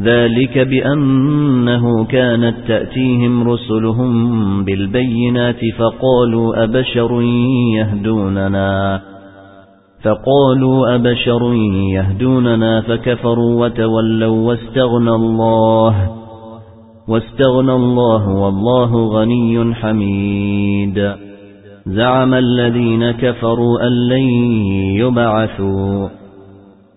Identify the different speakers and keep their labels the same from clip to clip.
Speaker 1: ذلك بأنه كانت تأتيهم رسلهم بالبينات فقالوا أبشر يهدوننا فقالوا أبشر يهدوننا فكفروا وتولوا واستغنى الله واستغنى الله والله غني حميد زعم الذين كفروا أن لن يبعثوا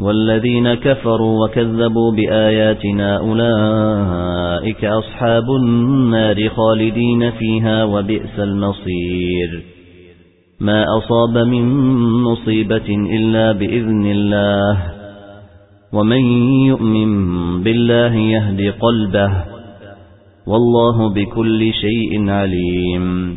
Speaker 1: والذين كفروا وكذبوا بآياتنا أولئك أصحاب النار خالدين فيها وبئس المصير. ما أصاب من مصيبة إلا بإذن الله. ومن يؤمن بالله يهدي قلبه. والله بكل شيء عليم.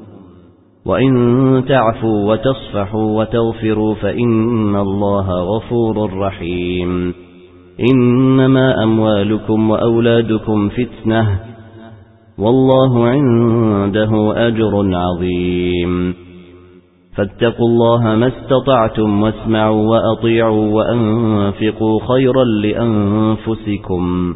Speaker 1: وَإِن تَعْفُوا وَتَصْفَحُوا وَتَغْفِرُوا فَإِنَّ اللَّهَ غَفُورٌ رَّحِيمٌ. إِنَّمَا أَمْوَالُكُمْ وَأَوْلَادُكُمْ فِتْنَةٌ وَاللَّهُ عِندَهُ أَجْرٌ عَظِيمٌ. فَاتَّقُوا اللَّهَ مَا اسْتَطَعْتُمْ وَاسْمَعُوا وَأَطِيعُوا وَأَنفِقُوا خَيْرًا لِأَنفُسِكُمْ.